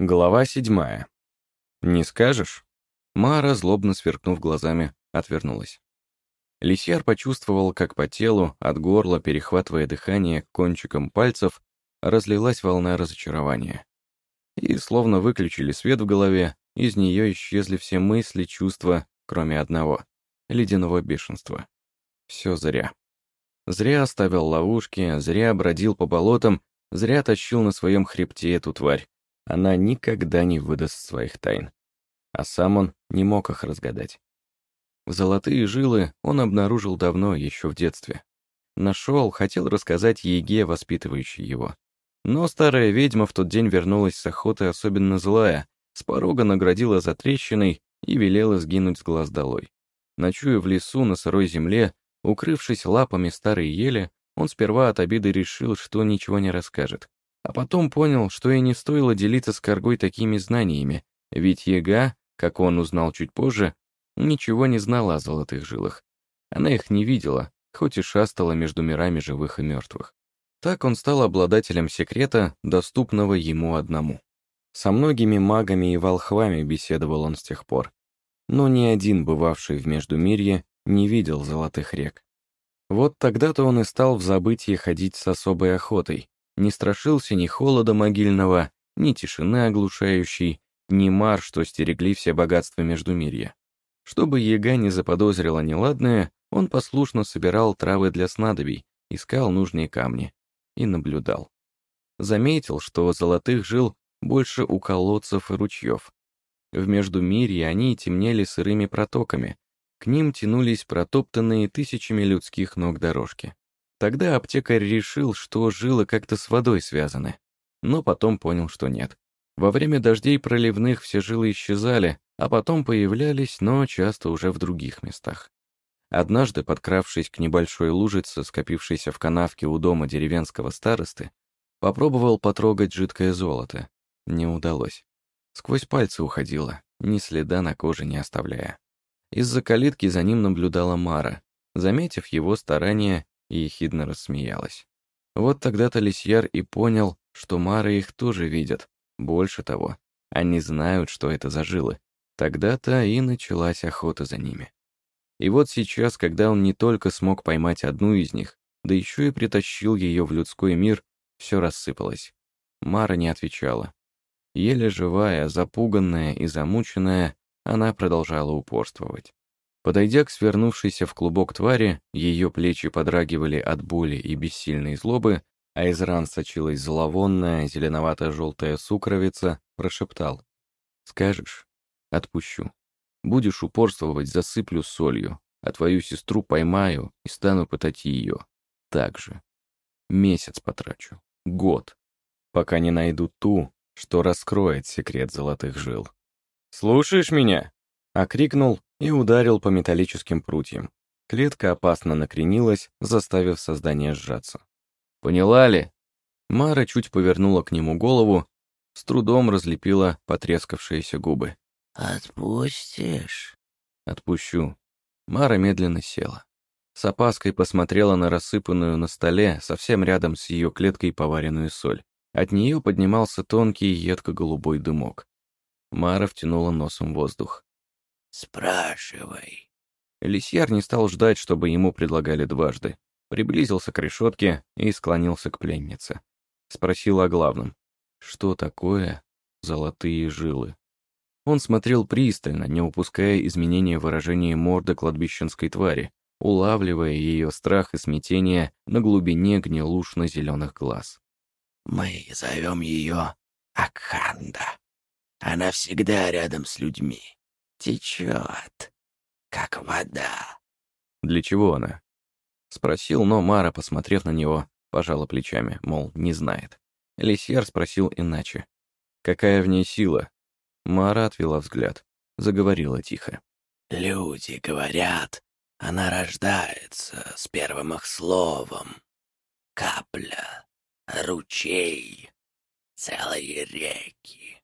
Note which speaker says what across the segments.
Speaker 1: Глава седьмая. «Не скажешь?» Мара, злобно сверкнув глазами, отвернулась. Лисьяр почувствовал, как по телу, от горла, перехватывая дыхание кончиком пальцев, разлилась волна разочарования. И словно выключили свет в голове, из нее исчезли все мысли, чувства, кроме одного — ледяного бешенства. Все зря. Зря оставил ловушки, зря бродил по болотам, зря тащил на своем хребте эту тварь она никогда не выдаст своих тайн. А сам он не мог их разгадать. Золотые жилы он обнаружил давно, еще в детстве. Нашел, хотел рассказать Еге, воспитывающей его. Но старая ведьма в тот день вернулась с охоты особенно злая, с порога наградила за трещиной и велела сгинуть с глаз долой. Ночуя в лесу на сырой земле, укрывшись лапами старой ели, он сперва от обиды решил, что ничего не расскажет. А потом понял, что и не стоило делиться с Каргой такими знаниями, ведь Ега, как он узнал чуть позже, ничего не знала о золотых жилах. Она их не видела, хоть и шастала между мирами живых и мертвых. Так он стал обладателем секрета, доступного ему одному. Со многими магами и волхвами беседовал он с тех пор. Но ни один, бывавший в Междумирье, не видел золотых рек. Вот тогда-то он и стал в забытье ходить с особой охотой, не страшился ни холода могильного, ни тишины оглушающей, ни мар, что стерегли все богатства Междумирья. Чтобы яга не заподозрила неладное, он послушно собирал травы для снадобий, искал нужные камни и наблюдал. Заметил, что золотых жил больше у колодцев и ручьев. В Междумирье они темнели сырыми протоками, к ним тянулись протоптанные тысячами людских ног дорожки. Тогда аптекарь решил, что жилы как-то с водой связаны, но потом понял, что нет. Во время дождей проливных все жилы исчезали, а потом появлялись, но часто уже в других местах. Однажды, подкравшись к небольшой лужице, скопившейся в канавке у дома деревенского старосты, попробовал потрогать жидкое золото. Не удалось. Сквозь пальцы уходило, ни следа на коже не оставляя. Из-за калитки за ним наблюдала Мара. Заметив его старания, и ехидно рассмеялась. Вот тогда-то Лисьяр и понял, что Мары их тоже видят. Больше того, они знают, что это за жилы. Тогда-то и началась охота за ними. И вот сейчас, когда он не только смог поймать одну из них, да еще и притащил ее в людской мир, все рассыпалось. Мара не отвечала. Еле живая, запуганная и замученная, она продолжала упорствовать. Подойдя к свернувшейся в клубок твари, ее плечи подрагивали от боли и бессильной злобы, а из ран сочилась зловонная зеленовато-желтая сукровица, прошептал. «Скажешь? Отпущу. Будешь упорствовать, засыплю солью, а твою сестру поймаю и стану пытать ее. Так же. Месяц потрачу. Год. Пока не найду ту, что раскроет секрет золотых жил. «Слушаешь меня?» — окрикнул и ударил по металлическим прутьям. Клетка опасно накренилась, заставив создание сжаться. «Поняла ли?» Мара чуть повернула к нему голову, с трудом разлепила потрескавшиеся губы.
Speaker 2: «Отпустишь?»
Speaker 1: «Отпущу». Мара медленно села. С опаской посмотрела на рассыпанную на столе, совсем рядом с ее клеткой поваренную соль. От нее поднимался тонкий едко-голубой дымок. Мара втянула носом воздух.
Speaker 2: «Спрашивай».
Speaker 1: Лисьяр не стал ждать, чтобы ему предлагали дважды. Приблизился к решетке и склонился к пленнице. Спросил о главном. Что такое золотые жилы? Он смотрел пристально, не упуская изменения выражения морды кладбищенской твари, улавливая ее страх и смятение на глубине гнилушно-зеленых глаз.
Speaker 2: «Мы зовем ее Акханда. Она всегда рядом с людьми течет, как вода».
Speaker 1: «Для чего она?» Спросил, но Мара, посмотрев на него, пожала плечами, мол, не знает. Лисьер спросил иначе. «Какая в ней сила?» Мара отвела взгляд, заговорила тихо.
Speaker 2: «Люди говорят, она рождается с первым их словом. Капля, ручей, целые реки.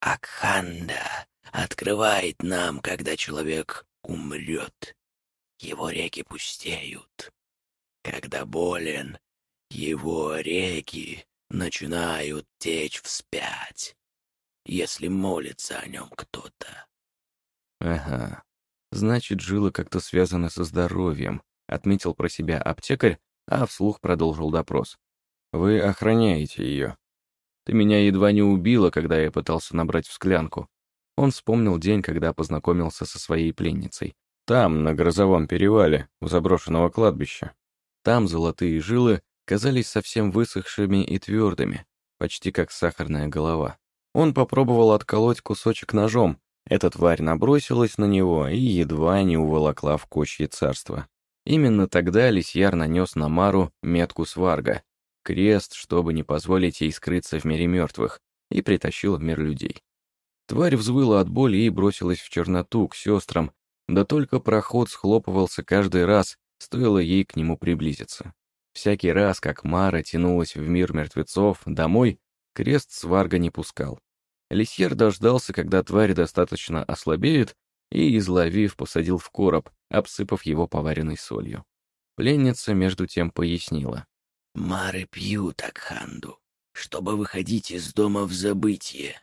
Speaker 2: Акханда открывает нам, когда человек умрет. Его реки пустеют. Когда болен, его реки начинают течь вспять. если молится о нем кто-то.
Speaker 1: Ага. Значит, жилы как-то связаны со здоровьем, отметил про себя аптекарь, а вслух продолжил допрос. Вы охраняете ее. Ты меня едва не убила, когда я пытался набрать в склянку. Он вспомнил день, когда познакомился со своей пленницей. Там, на грозовом перевале, у заброшенного кладбища. Там золотые жилы казались совсем высохшими и твердыми, почти как сахарная голова. Он попробовал отколоть кусочек ножом. Эта тварь набросилась на него и едва не уволокла в кочье царство. Именно тогда Лисьяр нанес на Мару метку сварга, крест, чтобы не позволить ей скрыться в мире мертвых, и притащил в мир людей. Тварь взвыла от боли и бросилась в черноту к сестрам, да только проход схлопывался каждый раз, стоило ей к нему приблизиться. Всякий раз, как Мара тянулась в мир мертвецов домой, крест сварга не пускал. Лисьер дождался, когда тварь достаточно ослабеет, и, изловив, посадил в короб, обсыпав его поваренной солью. Пленница между тем пояснила.
Speaker 2: Мары пьют Акханду, чтобы выходить из дома в забытие.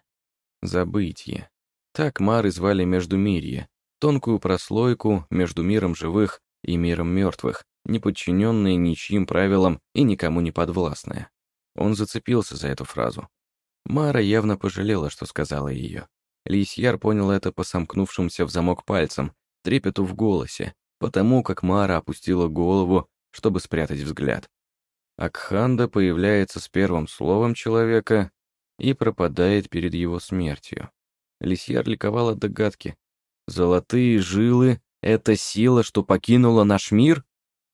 Speaker 1: Забытие. Так Мары звали Междумирье, тонкую прослойку между миром живых и миром мертвых, не подчиненные ничьим правилам и никому не подвластная. Он зацепился за эту фразу. Мара явно пожалела, что сказала ее. Лисьяр понял это по сомкнувшимся в замок пальцам, трепету в голосе, потому как Мара опустила голову, чтобы спрятать взгляд. Акханда появляется с первым словом человека и пропадает перед его смертью. Лисьяр ликовал от догадки. «Золотые жилы — это сила, что покинула наш мир?»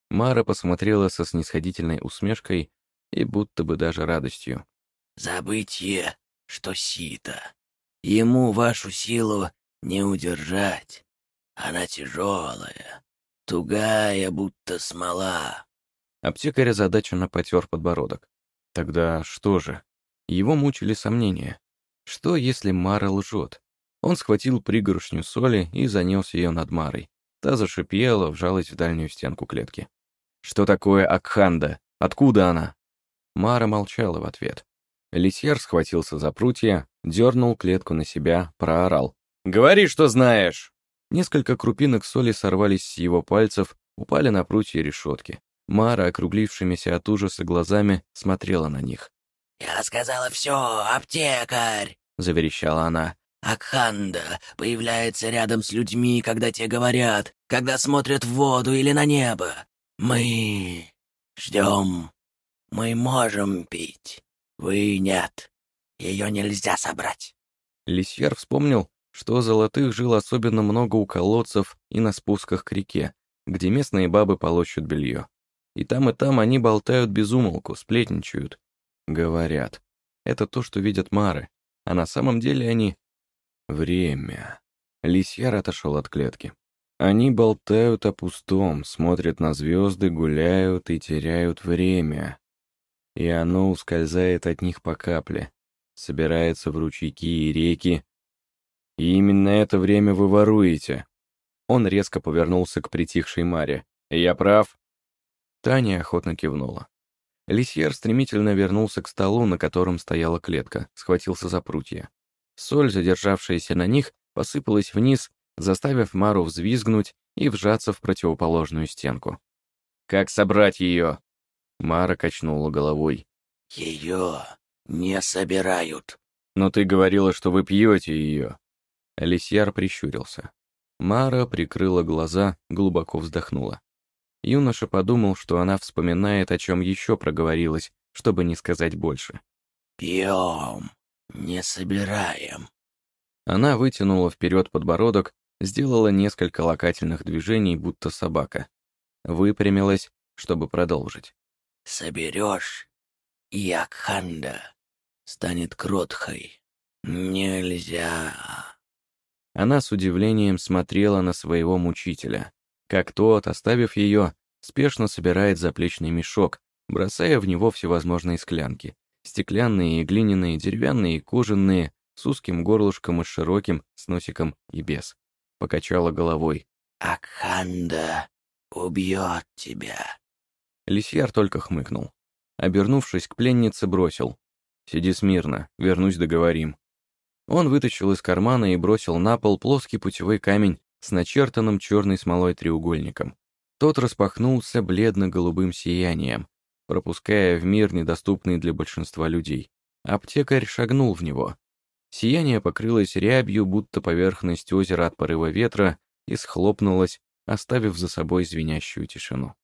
Speaker 1: Мара посмотрела со снисходительной усмешкой и будто бы даже радостью.
Speaker 2: «Забытье, что сито. Ему вашу силу не удержать. Она тяжелая, тугая, будто смола.
Speaker 1: Аптекарь озадаченно потер подбородок. Тогда что же? Его мучили сомнения. Что, если Мара лжет? Он схватил пригоршню соли и занес ее над Марой. Та зашипела, вжалась в дальнюю стенку клетки. «Что такое Акханда? Откуда она?» Мара молчала в ответ. Лисьяр схватился за прутья, дернул клетку на себя, проорал. «Говори, что знаешь!» Несколько крупинок соли сорвались с его пальцев, упали на прутья решетки. Мара, округлившимися от ужаса глазами, смотрела на них.
Speaker 2: «Я сказала все, аптекарь!» — заверещала она. «Акханда появляется рядом с людьми, когда те говорят, когда смотрят в воду или на небо. Мы ждем. Мы можем пить. Вы нет. Ее нельзя собрать».
Speaker 1: Лисьяр вспомнил, что золотых жил особенно много у колодцев и на спусках к реке, где местные бабы полощут белье. И там, и там они болтают без умолку, сплетничают. Говорят. Это то, что видят Мары. А на самом деле они... Время. Лисьяр отошел от клетки. Они болтают о пустом, смотрят на звезды, гуляют и теряют время. И оно ускользает от них по капле, собирается в ручейки и реки. И именно это время вы воруете. Он резко повернулся к притихшей Маре. «Я прав?» Таня охотно кивнула. Лисьер стремительно вернулся к столу, на котором стояла клетка, схватился за прутья. Соль, задержавшаяся на них, посыпалась вниз, заставив Мару взвизгнуть и вжаться в противоположную стенку. «Как собрать ее?» Мара качнула головой.
Speaker 2: «Ее не собирают».
Speaker 1: «Но ты говорила, что вы пьете ее». Лисьяр прищурился. Мара прикрыла глаза, глубоко вздохнула. Юноша подумал, что она вспоминает, о чем еще проговорилась, чтобы не сказать больше.
Speaker 2: «Пьем, не собираем».
Speaker 1: Она вытянула вперед подбородок, сделала несколько локательных движений, будто собака. Выпрямилась, чтобы продолжить.
Speaker 2: «Соберешь, и Акханда станет кротхой. Нельзя».
Speaker 1: Она с удивлением смотрела на своего мучителя как тот, оставив ее, спешно собирает заплечный мешок, бросая в него всевозможные склянки. Стеклянные и глиняные, деревянные и кожаные, с узким горлышком и широким, с носиком и без. Покачала головой.
Speaker 2: «Акханда убьет тебя».
Speaker 1: Лисьяр только хмыкнул. Обернувшись к пленнице, бросил. «Сиди смирно, вернусь договорим». Он вытащил из кармана и бросил на пол плоский путевой камень с начертанным черной смолой треугольником. Тот распахнулся бледно-голубым сиянием, пропуская в мир, недоступный для большинства людей. Аптекарь шагнул в него. Сияние покрылось рябью, будто поверхность озера от порыва ветра, и схлопнулось, оставив за собой звенящую тишину.